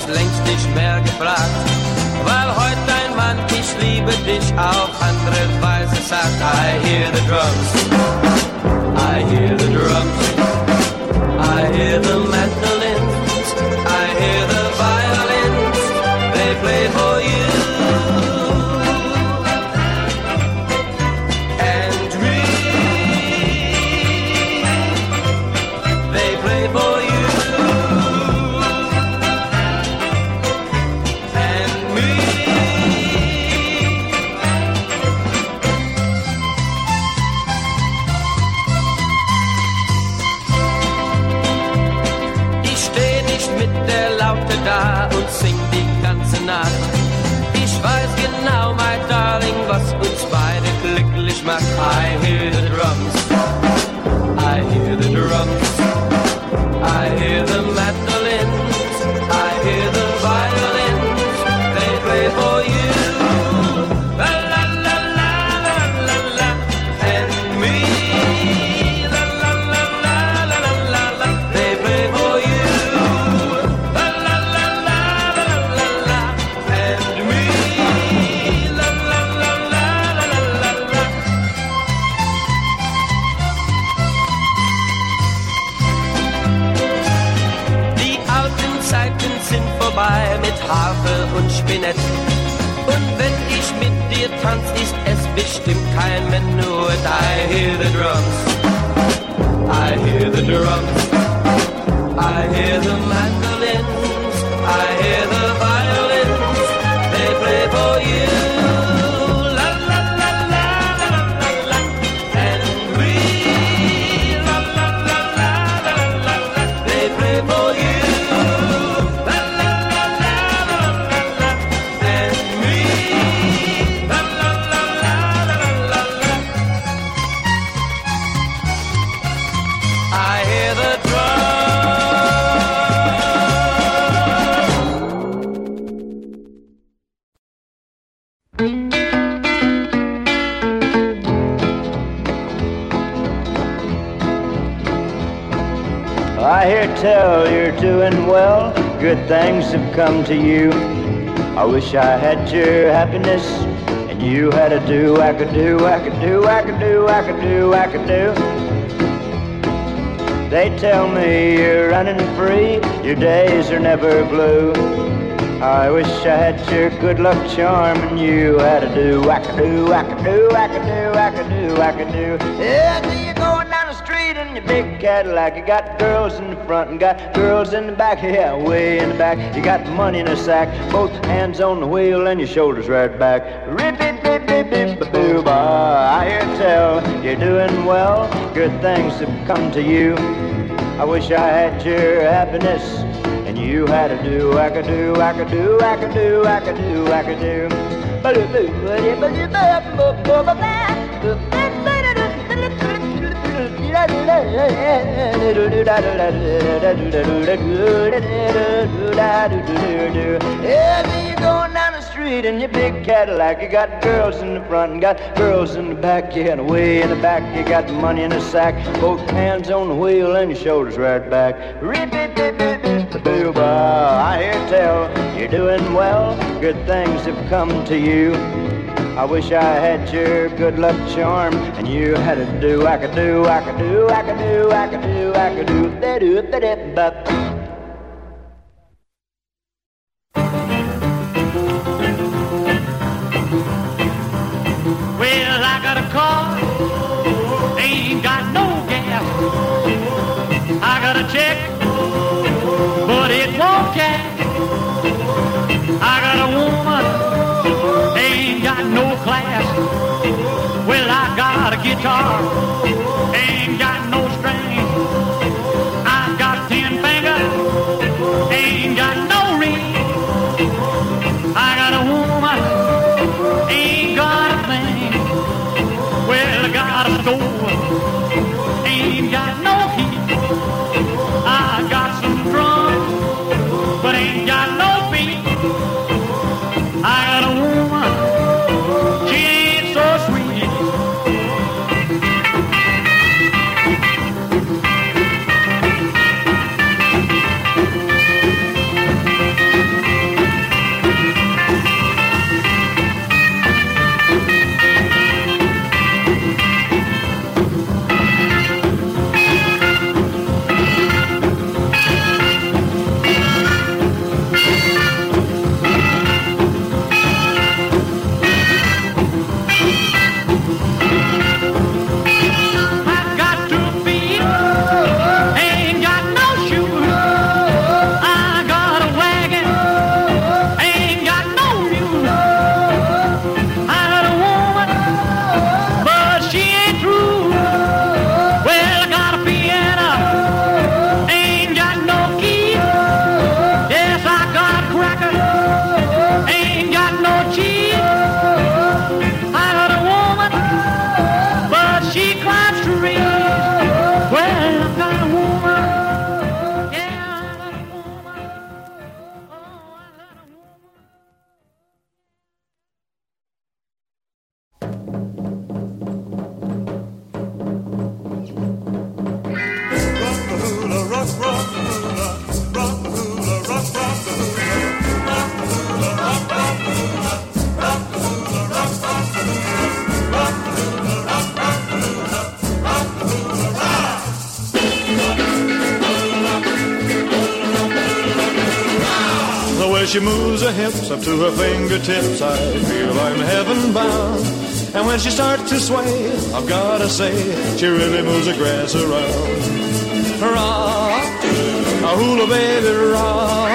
es längst nicht mehr gefragt. Weil heute ein Mann, ich liebe dich auf andere Weise sagt, I hear the drums, I hear the drums, I hear tell you're doing well. Good things have come to you. I wish I had your happiness and you had a do, I could do, I could do, I could do, I could do, I could do. They tell me you're running free, your days are never blue. I wish I had your good luck charm and you had a do, I could do, I could do, I could do, I could do, I could do. Yeah, see you in your big Cadillac. You got girls in the front and got girls in the back, yeah, way in the back. You got money in a sack, both hands on the wheel and your shoulders right back. Rip it, bip, bip, bip, boo, I hear tell you're doing well. Good things have come to you. I wish I had your happiness and you had a do, I could do, I could do, I could do, I could do, I could do. Yeah, you're going down the street in your big Cadillac. You got girls in the front and got girls in the back. Yeah, and way in the back you got money in a sack. Both hands on the wheel and your shoulders right back. I hear tell you're doing well. Good things have come to you. I wish I had your good luck charm and you had a do, I could do, I could do, I could do, I could do, I could do, da do, da da ba. Guitar, hips up to her fingertips, I feel I'm heaven bound. And when she starts to sway, I've gotta say, she really moves the grass around. Rock, a hula baby, rock.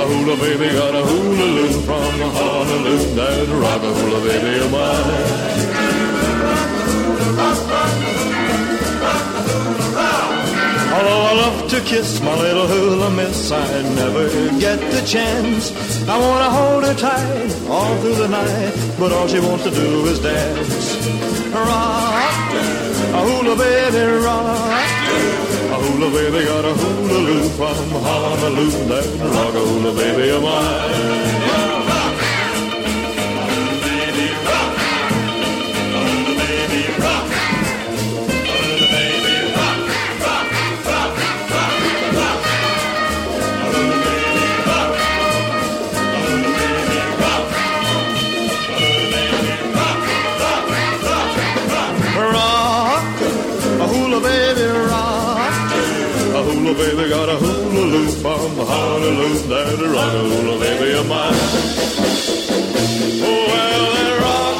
A hula baby got a hula loop from Honolulu. That rock a hula baby of mine. Love to kiss my little hula miss, I never get the chance. I wanna hold her tight all through the night, but all she wants to do is dance. Rock, a hula baby, rock. A hula baby got a hula loop from Honolulu, that rock a hula baby of mine. A rock a hula baby of mine. you're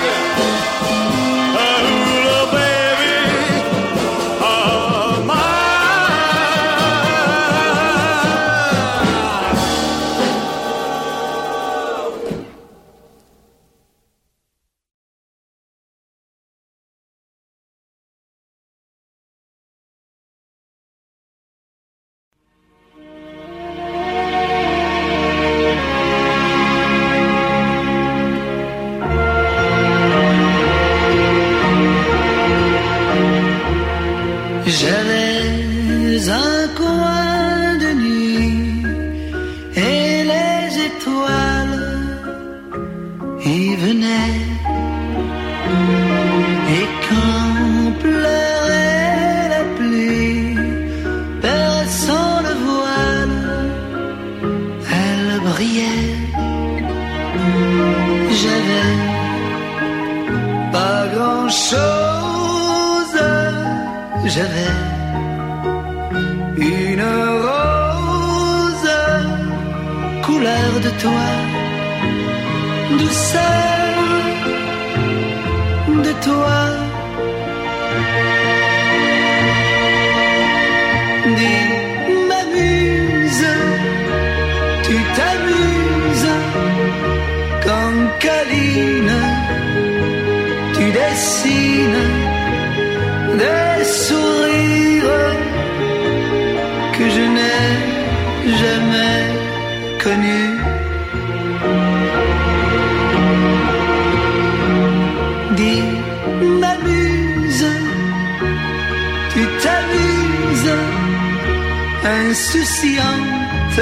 tu t'amuses, insouciante,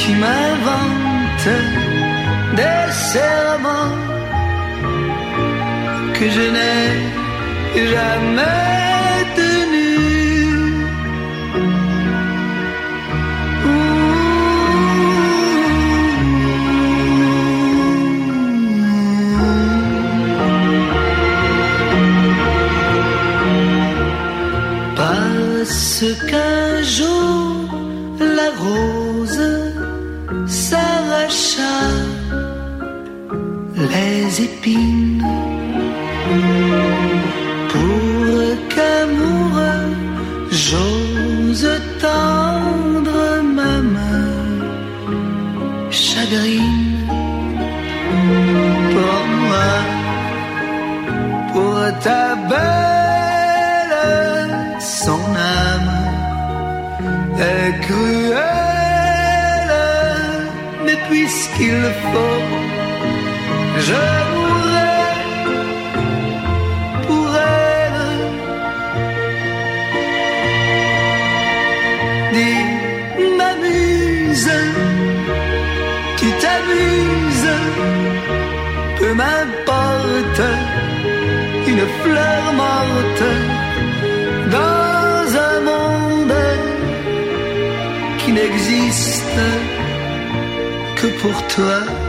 tu m'inventes des serments que je n'ai jamais tenus. ce qu'un jour la rose s'arracha? Les épines qu'il le faut. Je mourrai pour elle. Dis ma muse, qui t'amuse, peu m'importe, une fleur morte. pour toi.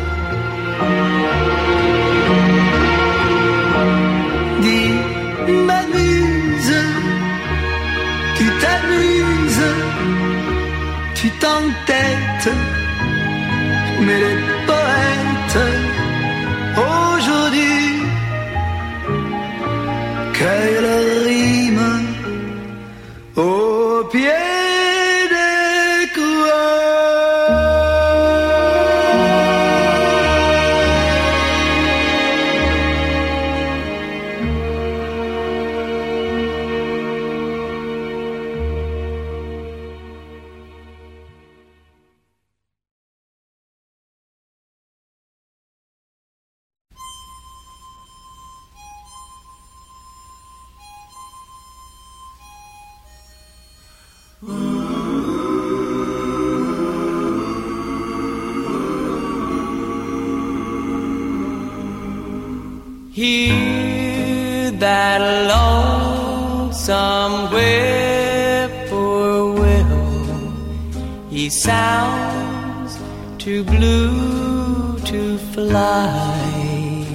Somewhere poor Will, he sounds too blue to fly.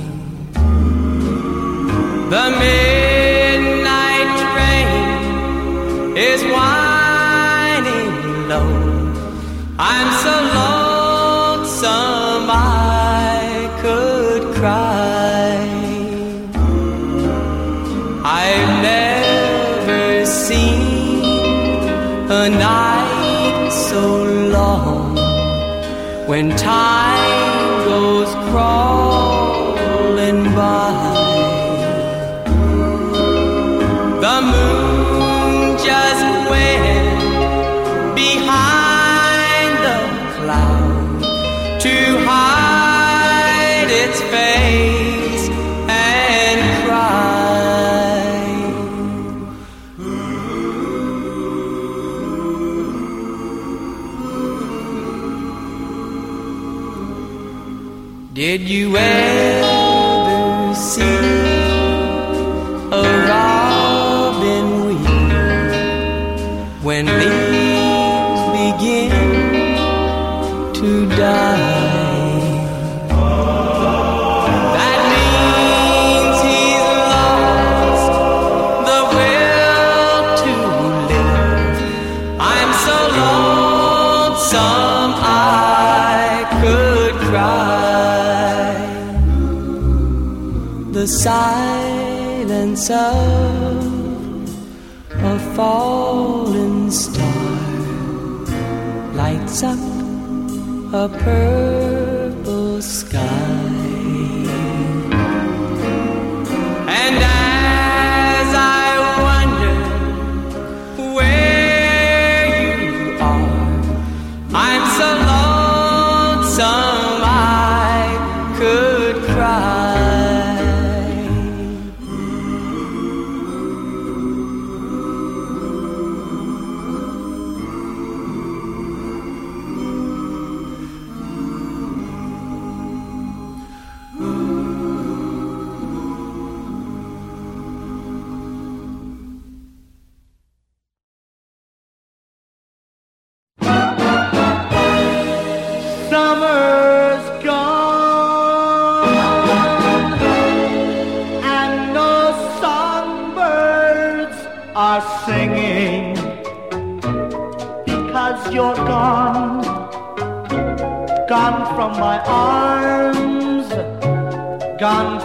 The man. when time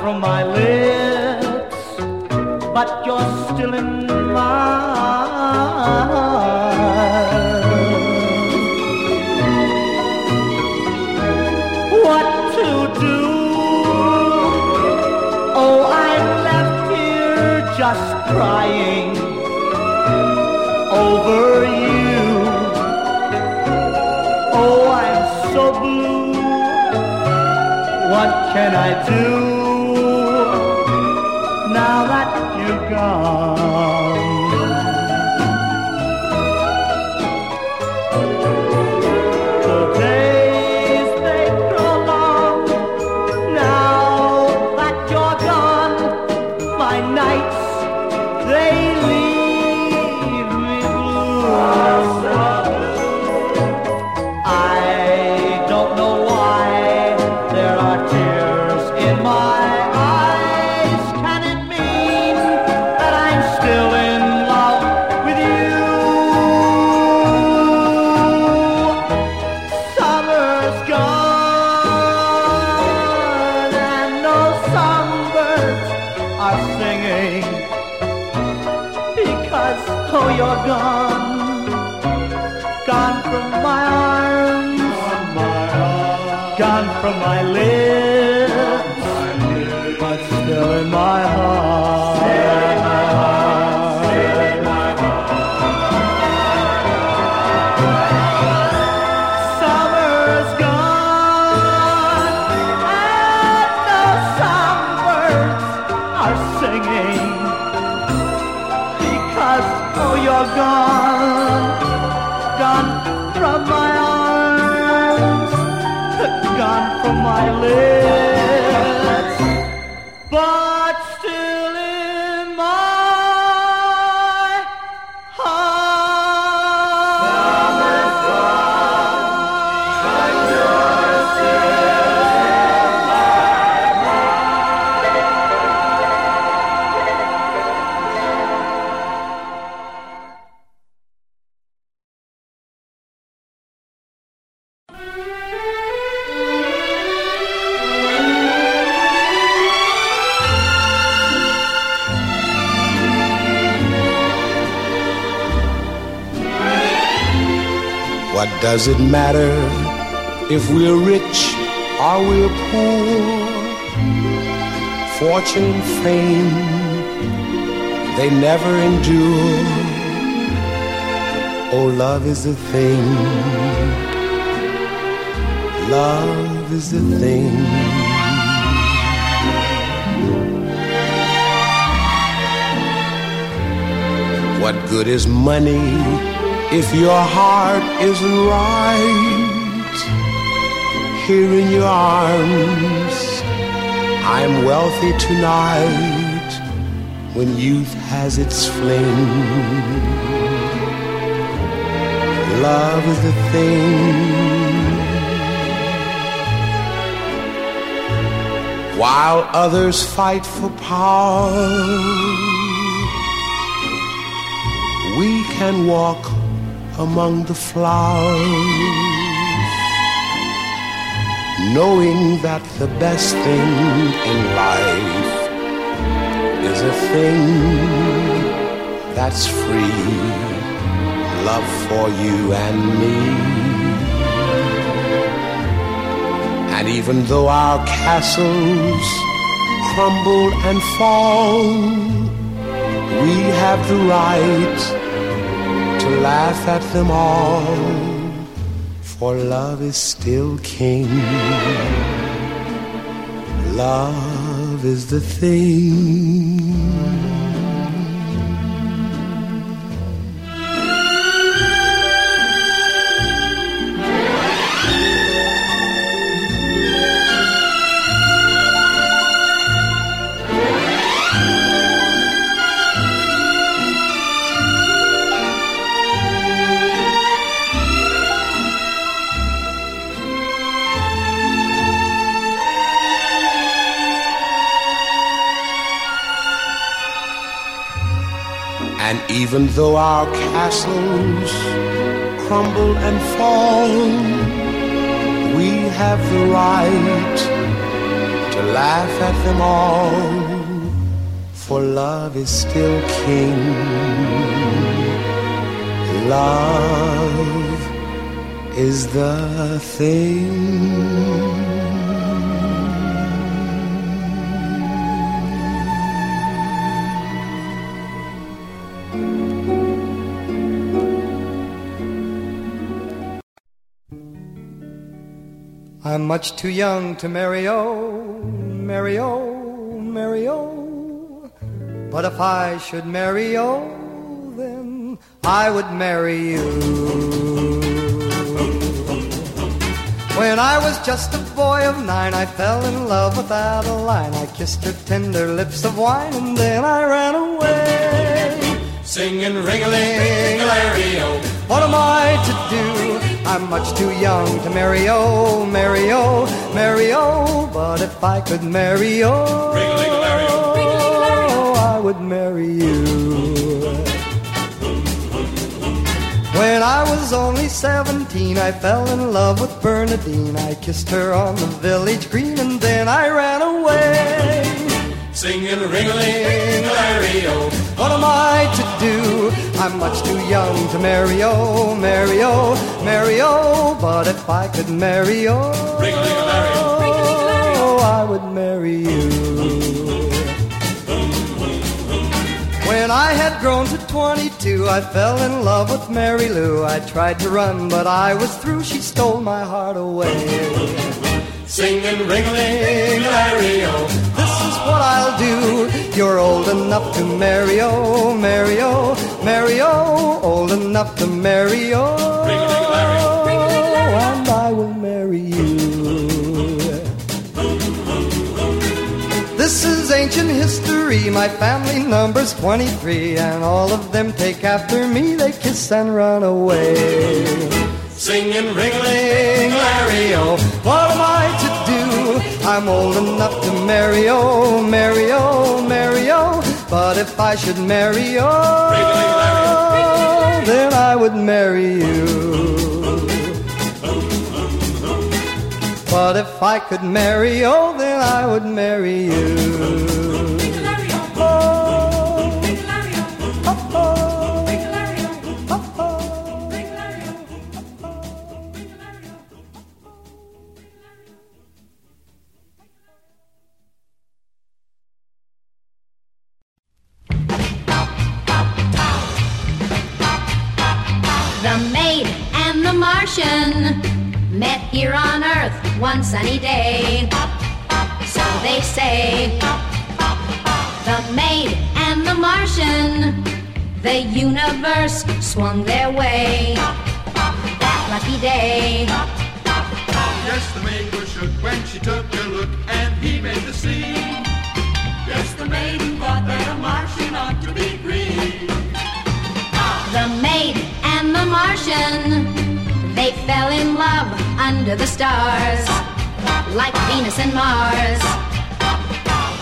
from my lips, but you're still in mine. What to do? Oh, I'm left here just crying over you. Oh, I'm so blue. What can I do? Does it matter if we're rich or we're poor? Fortune, fame, they never endure. Oh, love is a thing. Love is a thing. What good is money if your heart isn't right? Here in your arms, I'm wealthy tonight when youth has its fling. Love is the thing. While others fight for power, we can walk among the flowers, knowing that the best thing in life is a thing that's free love for you and me. And even though our castles crumble and fall, we have the right laugh at them all, for love is still king. Love is the thing. And even though our castles crumble and fall, we have the right to laugh at them all, for love is still king. Love is the thing. I'm much too young to marry, oh, marry, oh, marry, oh. But if I should marry, oh, then I would marry you. When I was just a boy of nine, I fell in love without a line. I kissed her tender lips of wine, and then I ran away. Singing ring-a-ling-a-ling-a-ling-o. What am I to do? I'm much too young to marry, oh, marry, oh, marry, oh. But if I could oh, oh. marry, oh, I would marry you. When I was only 17, I fell in love with Bernadine. I kissed her on the village green, and then I ran away. Singing ring-a-ling-a-larry-o. What am I to do? I'm much too young to marry, oh, marry, oh, marry, oh. But if I could marry, oh, ring-a-ling-a-larry-o, I would marry you. When I had grown to 22, I fell in love with Mary Lou. I tried to run, but I was through. She stole my heart away. Singing ring-a-ling-a-larry-o. This is what I'll do. You're old enough to marry, oh, marry, oh, marry, oh, old enough to marry, oh, and I will marry you. This is ancient history. My family number's 23, and all of them take after me. They kiss and run away. Singing ring-a-ling, Larry-o, what am I to do? I'm old enough to marry, oh, marry, oh, marry, oh. But if I should marry, oh, then I would marry you. But if I could marry, oh, then I would marry you. Martian met here on Earth one sunny day. So they say. The maid and the Martian, the universe swung their way. That lucky day. Yes, the maid was shook when she took a look and he made the scene. Yes, the maiden thought that a Martian ought to be green. The maid and the Martian, they fell in love under the stars, like Venus and Mars.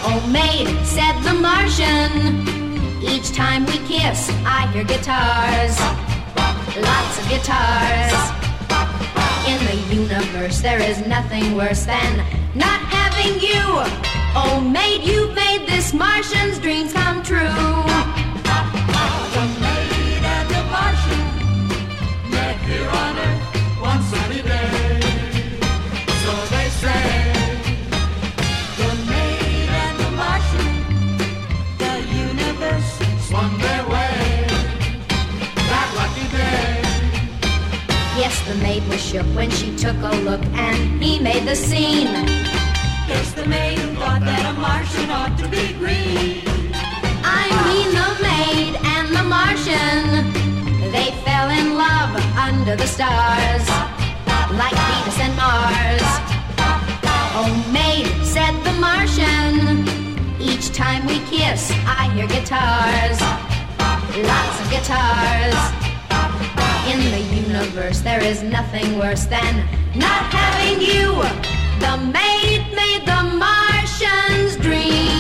Oh, maid, said the Martian, each time we kiss, I hear guitars, lots of guitars. In the universe, there is nothing worse than not having you. Oh, maid, you've made this Martian's dreams come true. The universe swung away. Yes, the maid was shook when she took a look and he made the scene. Yes, the maiden thought that a Martian ought to be green. I mean the maid and the Martian. They fell in love under the stars, And Mars. Oh, maid, said the Martian. Each time we kiss, I hear guitars, lots of guitars. In the universe, there is nothing worse than not having you. The maid made the Martian's dreams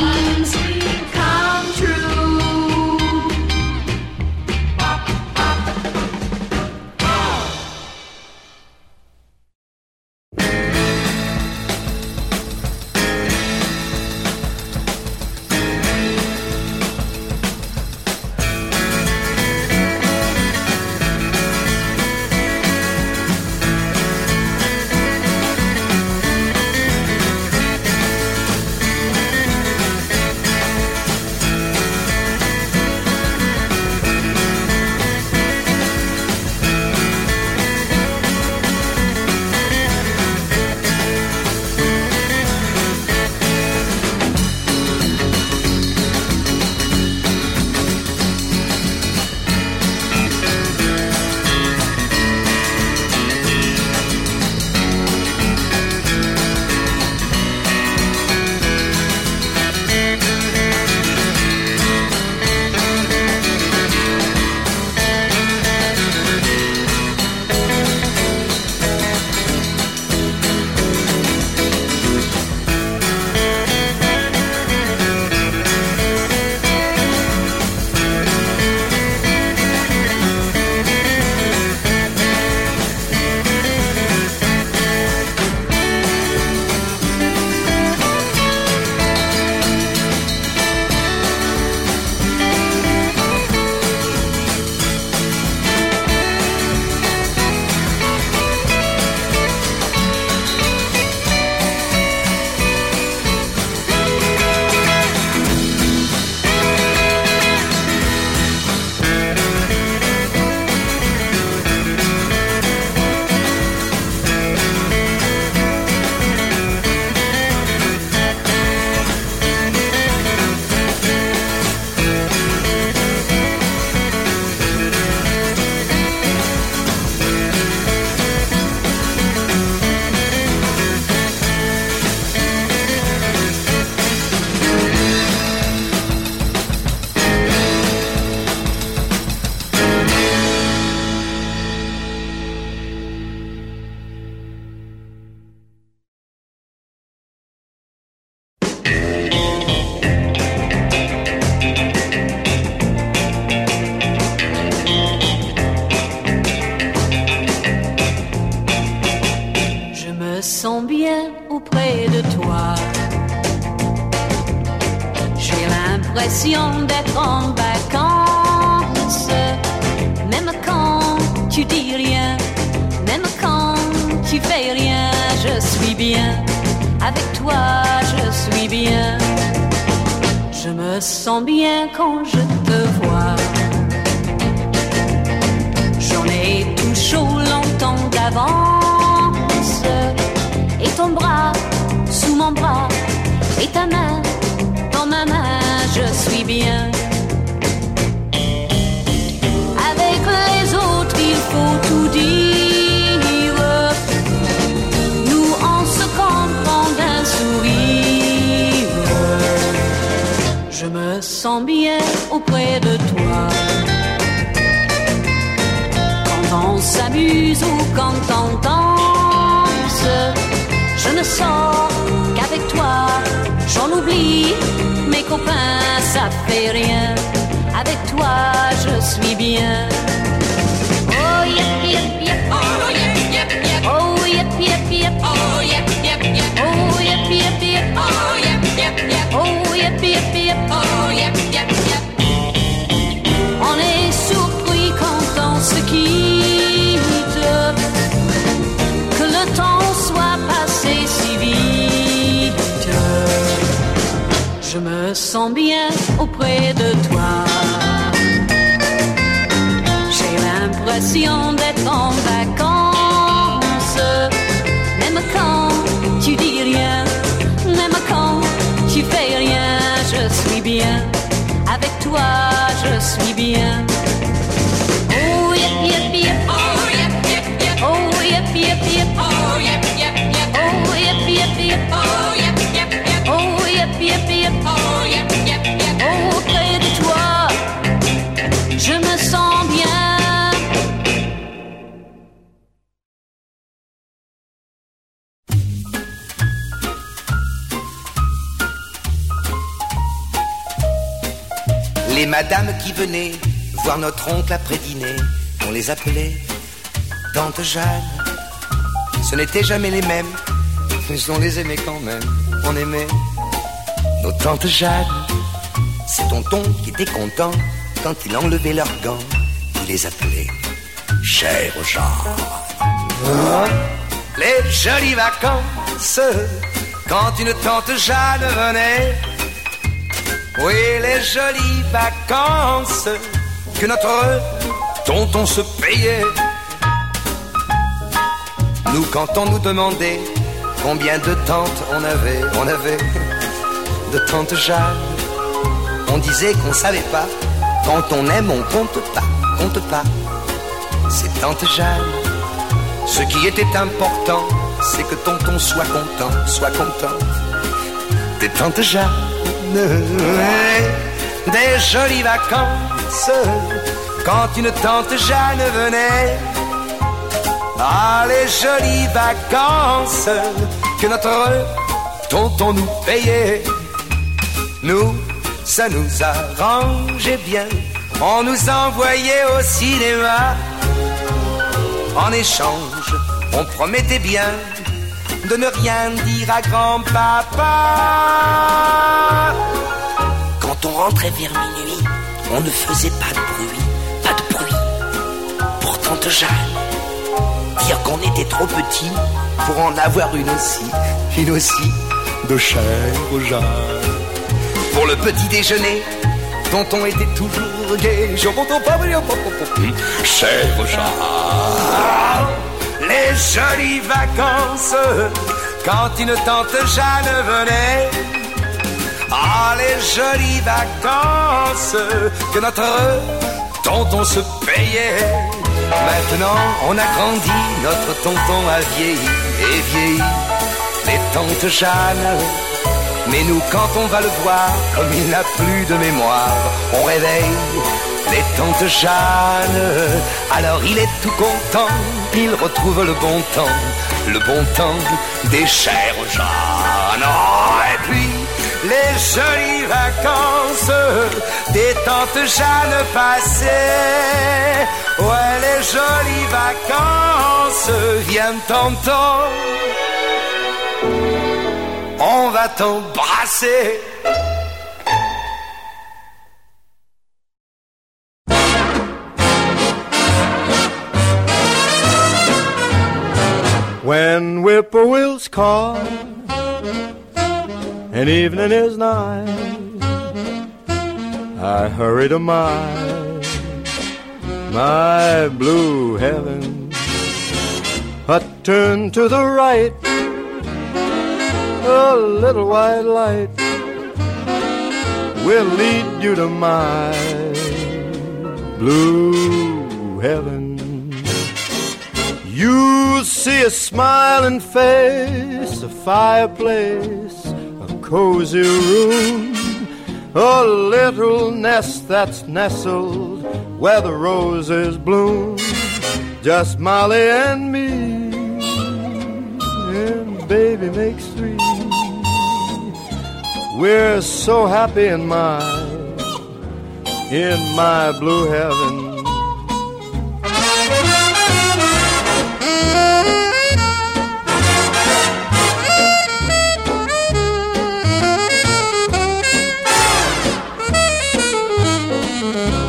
sens bien auprès de toi. J'ai l'impression d'être en vacances, même quand tu dis rien, même quand tu fais rien, je suis bien. Avec toi, je suis bien. Les madames qui venaient voir notre oncle après dîner, on les appelait Tante Jeanne. Ce n'étaient jamais les mêmes, mais on les aimait quand même. On aimait nos tantes Jeanne. C'est tonton qui était content quand il enlevait leurs gants. Il les appelait Cher Jeanne. Les jolies vacances, quand une tante Jeanne venait. Oui, les jolies vacances que notre tonton se payait. Nous, quand on nous demandait combien de tantes on avait, on avait de tantes Jeanne. On disait qu'on savait pas. Quand on aime, on compte pas, compte pas. C'est tante Jeanne. Ce qui était important, c'est que tonton soit content, soit content. Des tantes Jeanne. Des jolies vacances quand une tante Jeanne venait. Ah, les jolies vacances que notre tonton nous payait. Nous, ça nous arrangeait bien. On nous envoyait au cinéma. En échange, on promettait bien de ne rien dire à grand-papa. Quand on rentrait vers minuit, on ne faisait pas de bruit, pas de bruit. Pour tante Jeanne, dire qu'on était trop petit pour en avoir une aussi, une aussi de chère Jeanne. Pour le petit déjeuner, tonton était toujours gai. Je m'entends pas, chère Jeanne. Les jolies vacances quand une tante Jeanne venait. Ah, les jolies vacances que notre tonton se payait. Maintenant, on a grandi, notre tonton a vieilli et vieilli. Les tantes Jeanne. Mais nous, quand on va le voir, comme il n'a plus de mémoire, on réveille les tantes Jeanne. Alors il est tout content, il retrouve le bon temps, le bon temps des chères Jeanne. Oh, et puis les jolies vacances des tantes Jeanne passées. Ouais, les jolies vacances viennent tonton. On va t'embrasser. When whippoorwills call and evening is nigh, I hurry to my my blue heaven. I turn to the right, a little white light will lead you to my blue heaven. You'll see a smiling face, a fireplace, a cozy room, a little nest that's nestled where the roses bloom. Just Molly and me, and baby makes three. We're so happy in my, in my blue heaven. Mm-hmm.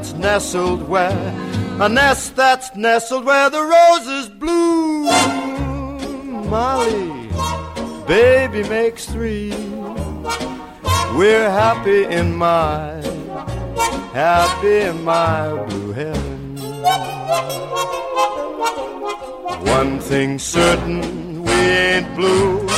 that's nestled where, a nest that's nestled where the roses bloom. Molly, baby makes three. We're happy in my, happy in my blue heaven. One thing certain, we ain't blue.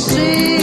see.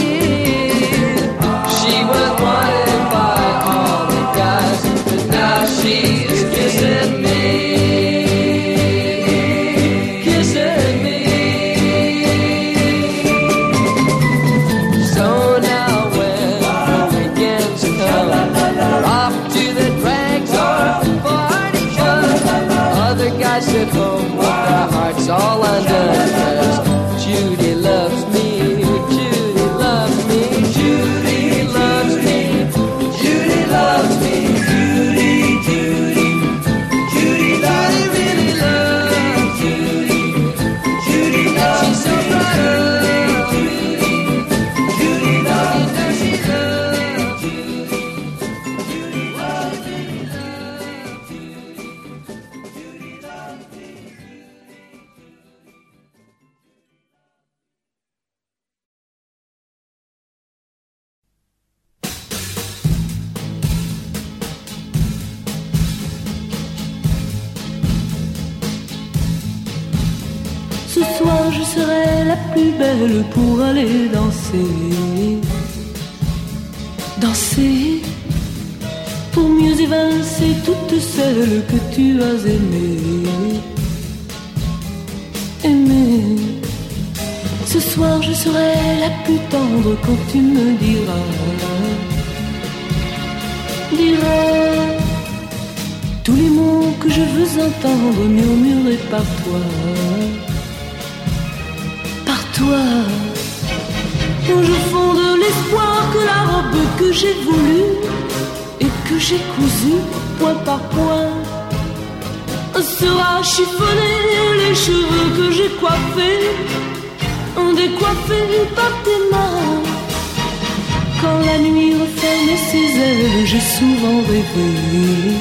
Rêvé.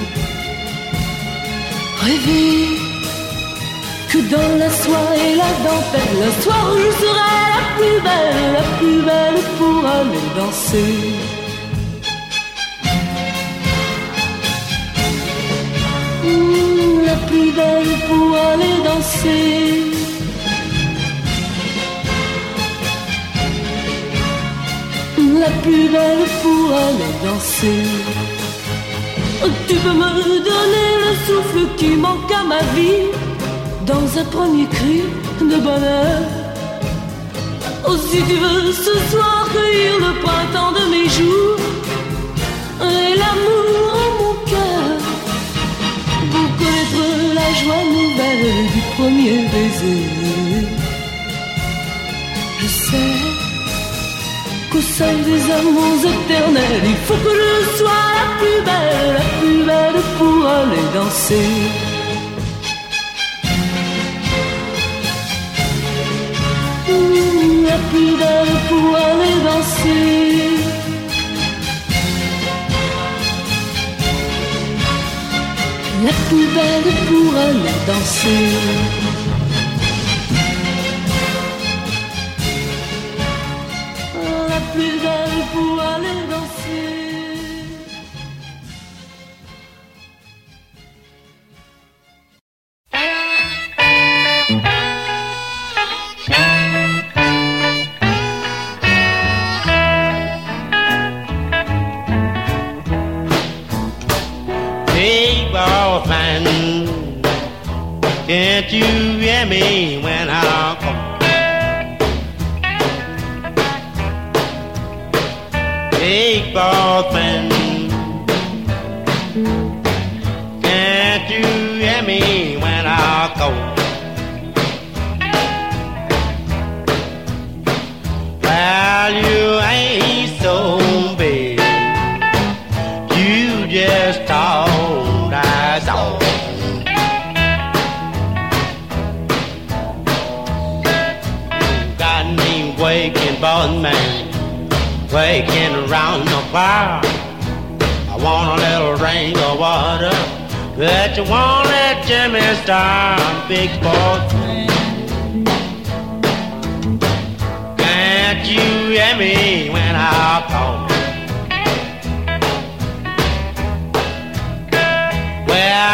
Rêvé que dans la soie et la dentelle, le soir je serai la plus belle, la plus belle pour aller danser. Mmh, la plus belle pour aller danser. La plus belle pour aller danser. Tu peux me donner le souffle qui manque à ma vie dans un premier cri de bonheur. Oh, si tu veux ce soir cueillir le printemps de mes jours et l'amour en mon cœur pour connaître la joie nouvelle du premier baiser. Je sais qu'au sein des amours éternels, il faut que je sois la plus belle, la plus belle pour aller danser. la plus belle pour aller danser. La plus belle pour aller danser.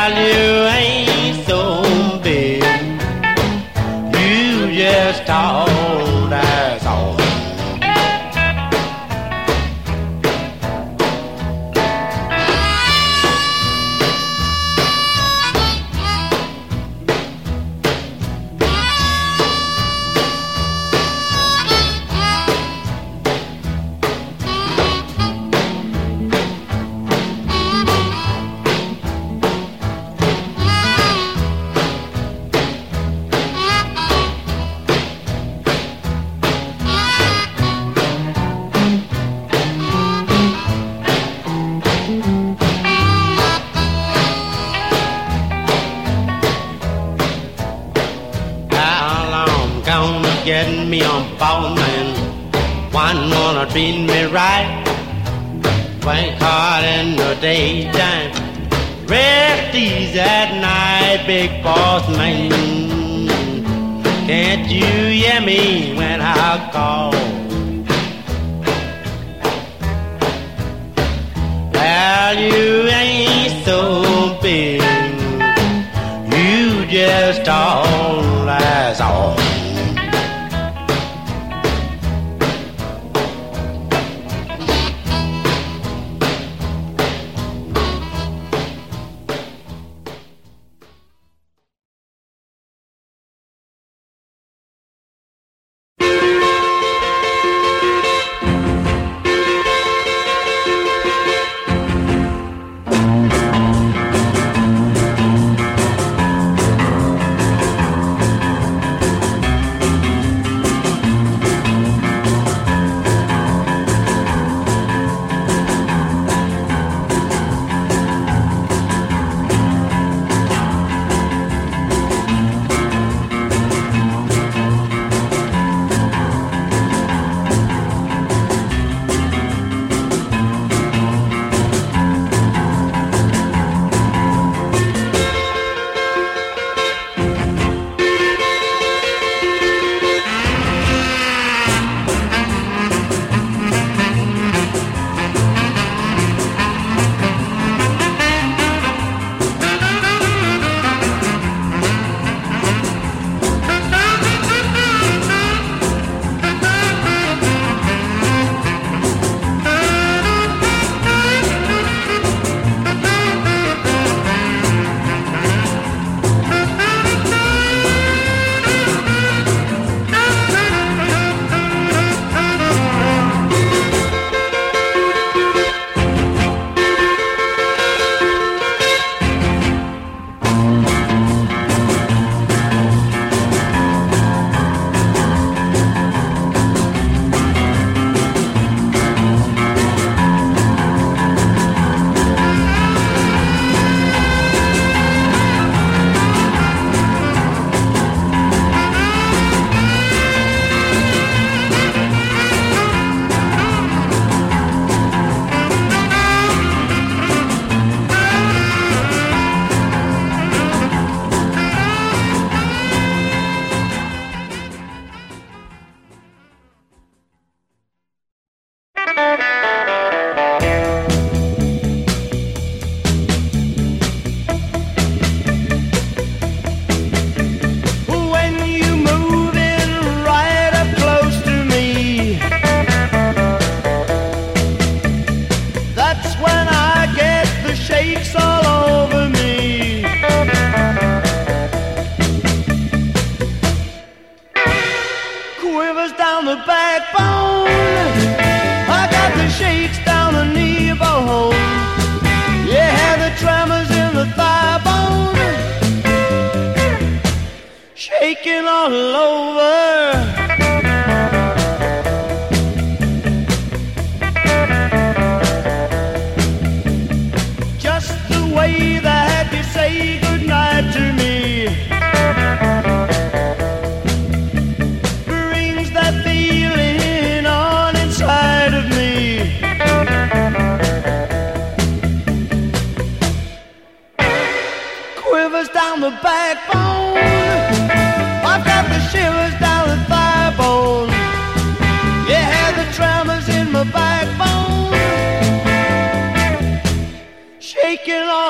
Well,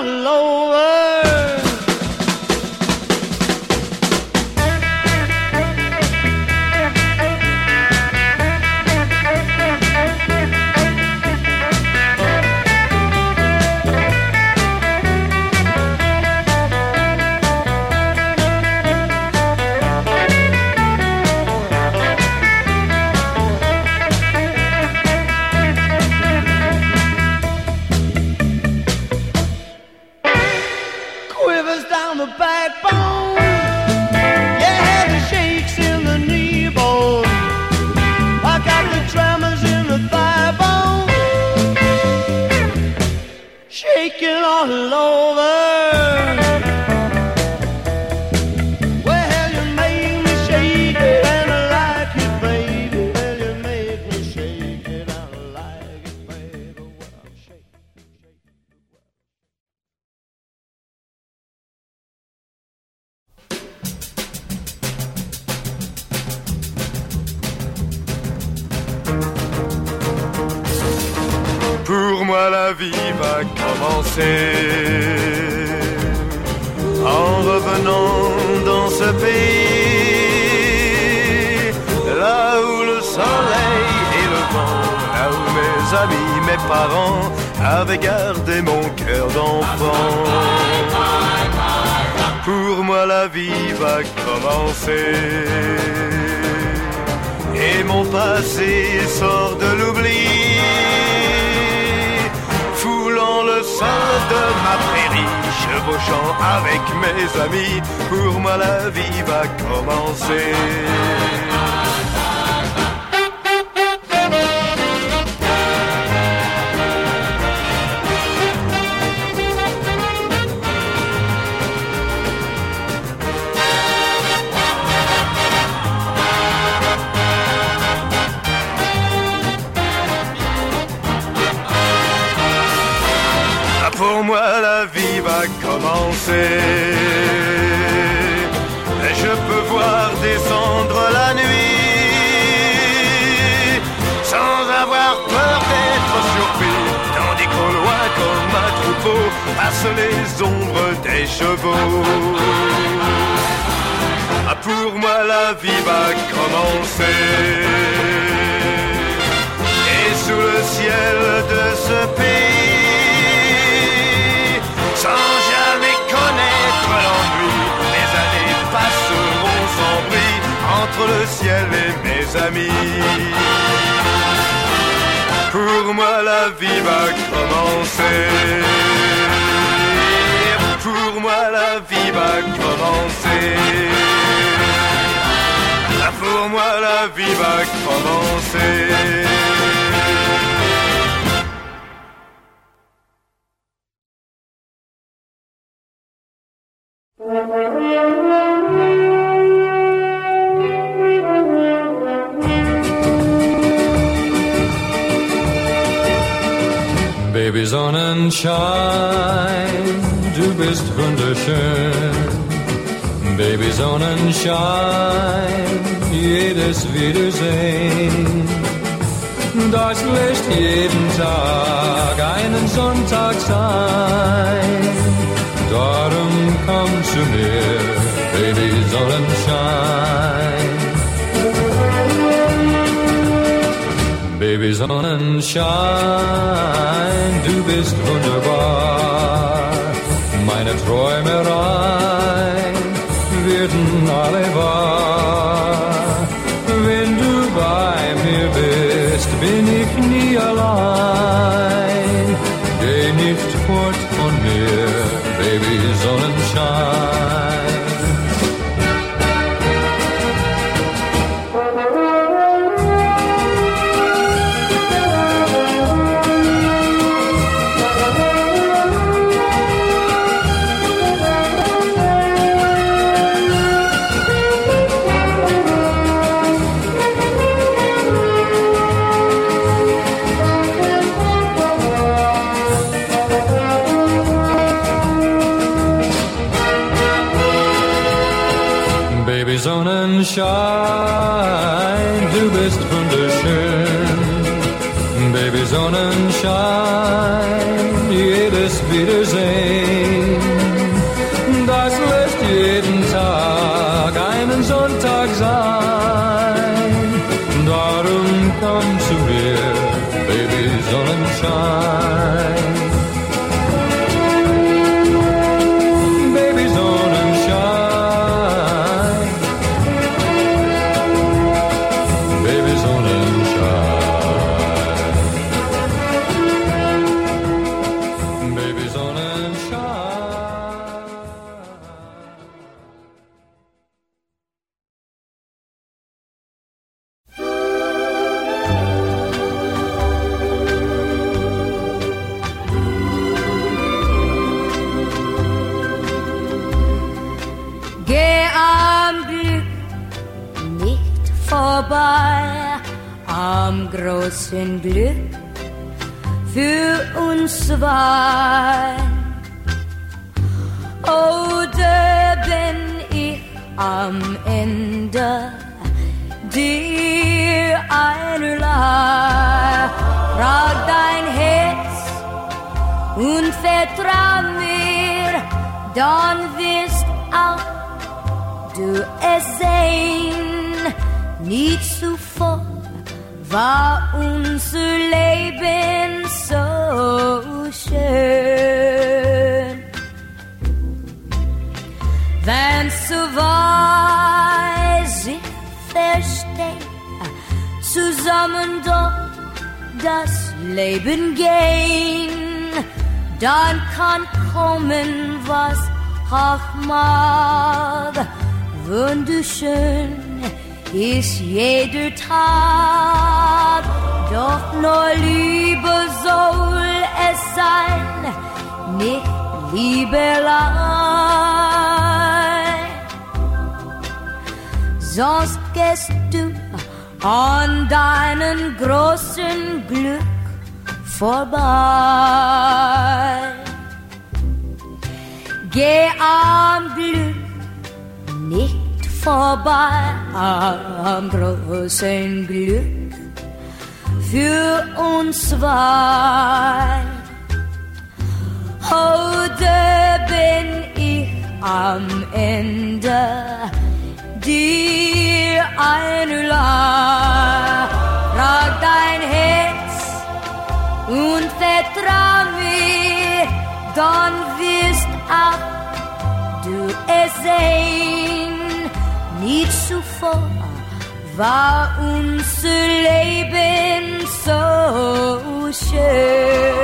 all over. Passent les ombres des chevaux. Ah, pour moi la vie va commencer. Et sous le ciel de ce pays, sans jamais connaître l'ennui, mes années passeront sans bruit entre le ciel et mes amis. Pour moi la vie va commencer. Pour moi la vie va commencer. Ah, Pour moi la vie va commencer. Baby Sonnenschein, du bist wunderschön. Baby Sonnenschein, jedes Wiedersehen. Das lässt jeden Tag einen Sonntag sein. Darum komm zu mir, Baby Sonnenschein. Baby Sonnenschein, du bist wunderbar. Meine Träumereien werden alle wahr. Wenn du bei mir bist, bin ich nie allein. Baby, Sonnenschein, du bist wunderschön. Baby, Sonnenschein, jedes Wiedersehen. an deinem großen Glück vorbei. Geh am Glück nicht vorbei, am großen Glück für uns zwei. Heute bin ich am Ende dir ein Lach. Trag dein Herz und vertrau mir, dann wirst auch du es sehen. Nicht zuvor war unser Leben so schön.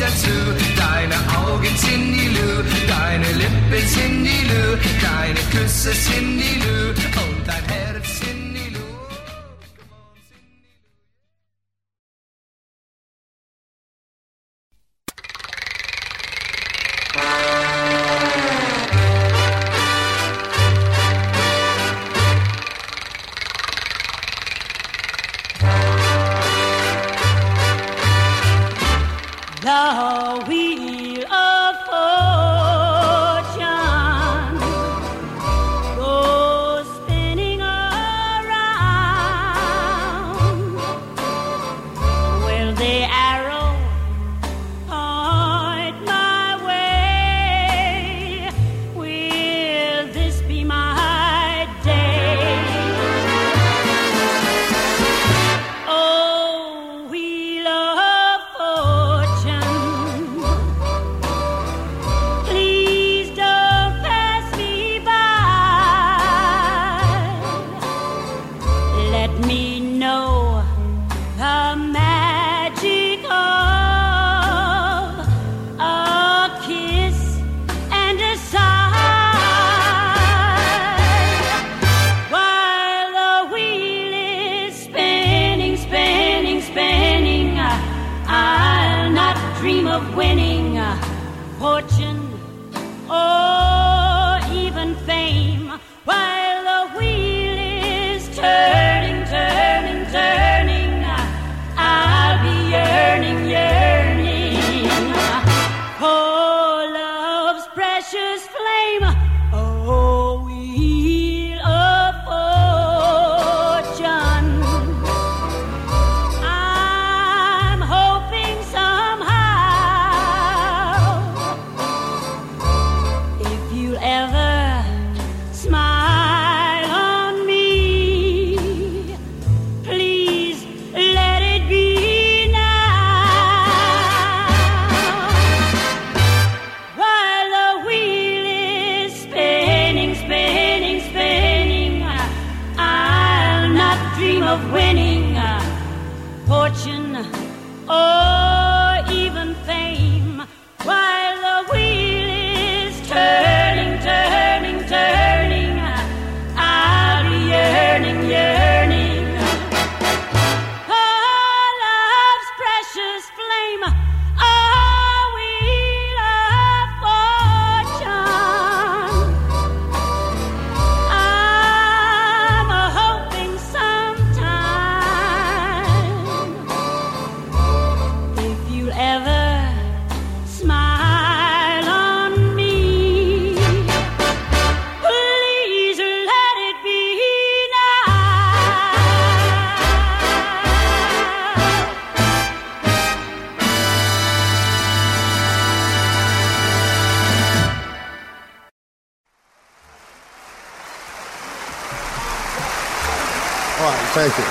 dazu. Deine Augen sind die Lü, deine Lippen sind die Lü, deine Küsse sind die Lü. Oh.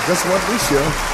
Just what we show.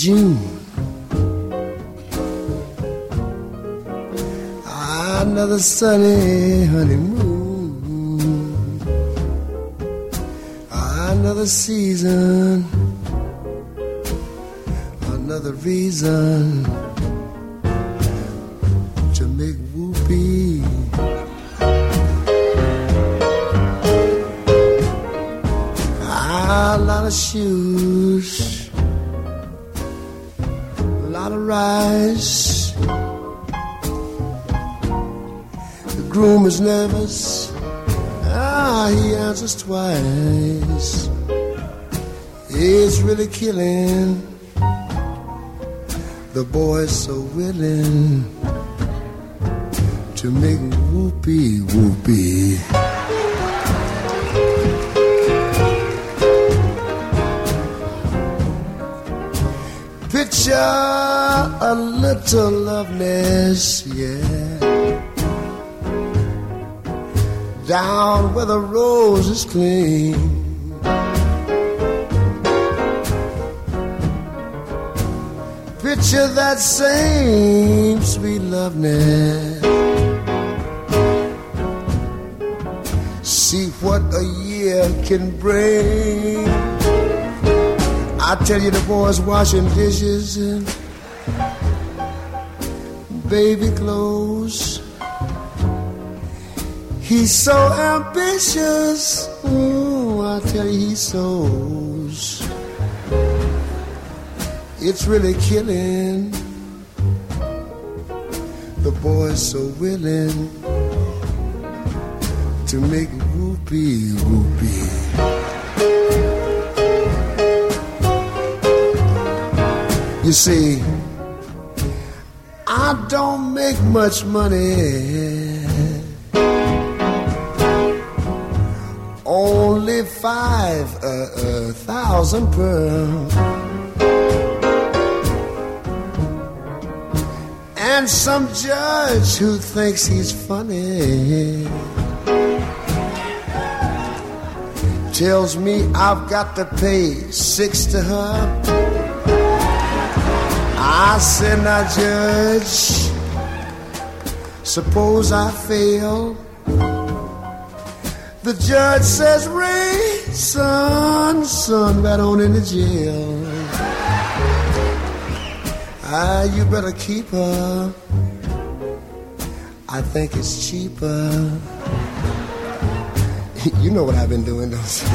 June. Another sunny honeymoon. Another season. The boy's so willing to make whoopee whoopee. Picture a little loveliness, yeah. Down where the rose is clean. Picture that same sweet loveness. See what a year can bring. I tell you, the boys washing dishes and baby clothes. He's so ambitious. Ooh, I tell you, he sews. It's really killing. The boy's so willing to make whoopee whoopee. You see, I don't make much money. Only five uh, uh, thousand per. And some judge who thinks he's funny tells me I've got to pay six to her. I said, now, Judge, suppose I fail. The judge says, Ray, son, son, right on into jail. Ah, you better keep her. I think it's cheaper. you know what I've been doing, don't you?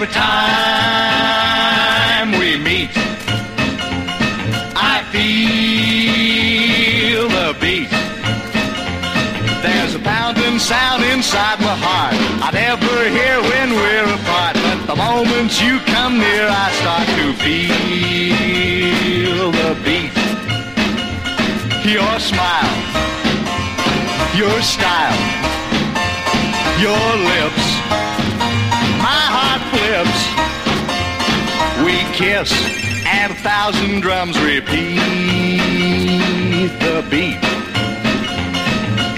Every time we meet, I feel the beat. There's a pounding sound inside my heart I never hear when we're apart. But the moment you come near, I start to feel the beat. Your smile, your style, your lips flips. We kiss, and a thousand drums repeat the beat.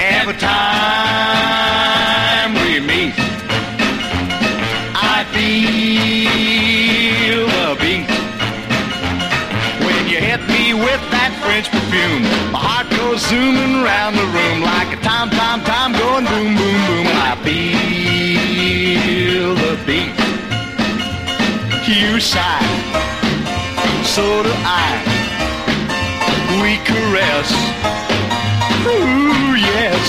Every time we meet, I feel the beat. When you hit me with that French perfume, my heart goes zooming round the room like a tom tom tom going boom boom boom. I feel the beat. You sigh, so do I. We caress. Ooh yes.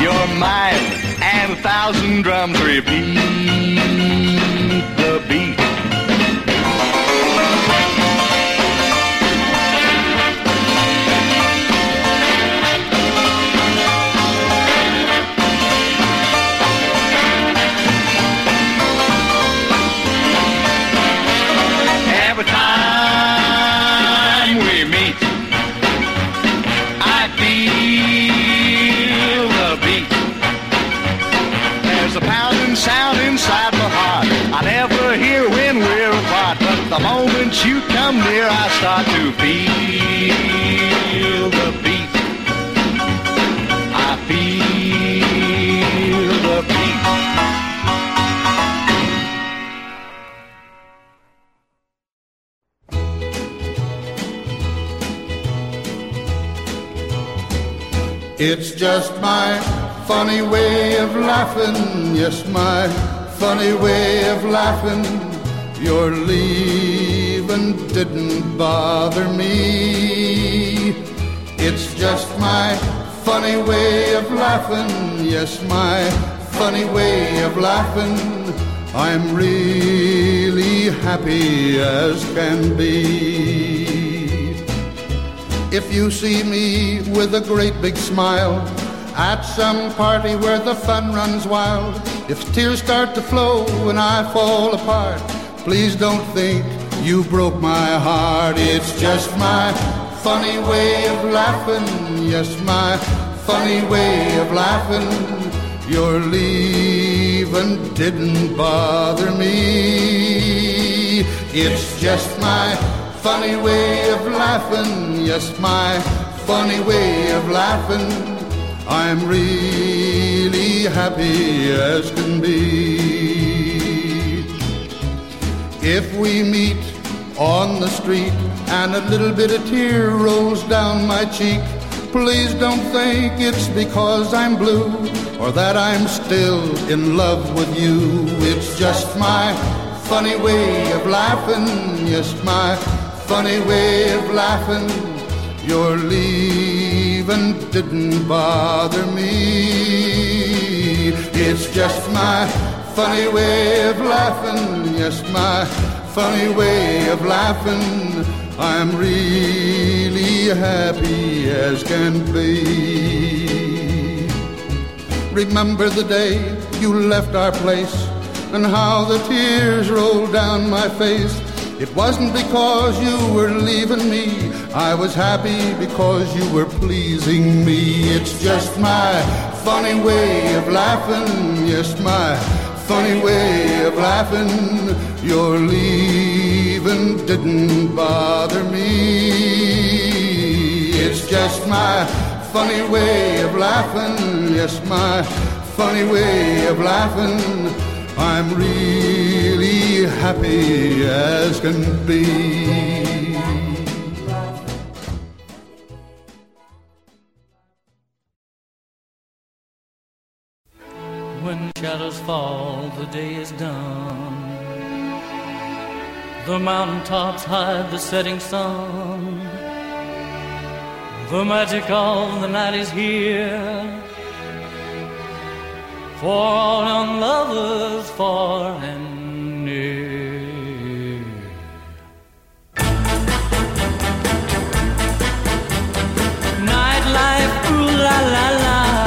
You're mine, and a thousand drums repeat moment you come near, I start to feel the beat. I feel the beat. It's just my funny way of laughing, yes, my funny way of laughing. Your leaving didn't bother me. It's just my funny way of laughing, yes, my funny way of laughing. I'm really happy as can be. If you see me with a great big smile at some party where the fun runs wild, if tears start to flow and I fall apart, please don't think you broke my heart. It's just my funny way of laughing, yes, my funny way of laughing. Your leaving didn't bother me. It's just my funny way of laughing, yes, my funny way of laughing. I'm really happy as can be. If we meet on the street and a little bit of tear rolls down my cheek, please don't think it's because I'm blue or that I'm still in love with you. It's just my funny way of laughing, yes, my funny way of laughing. Your leaving didn't bother me. It's just my funny way of laughing. Yes, my funny way of laughing. I'm really happy as can be. Remember the day you left our place and how the tears rolled down my face. It wasn't because you were leaving me. I was happy because you were pleasing me. It's just my funny way of laughing. Yes, my funny way of laughing. Your leaving didn't bother me. It's just my funny way of laughing. Yes, my funny way of laughing. I'm really happy as can be. shadows fall, the day is done. The mountaintops hide the setting sun. The magic of the night is here. For all young lovers, far and near. Nightlife, ooh la la la.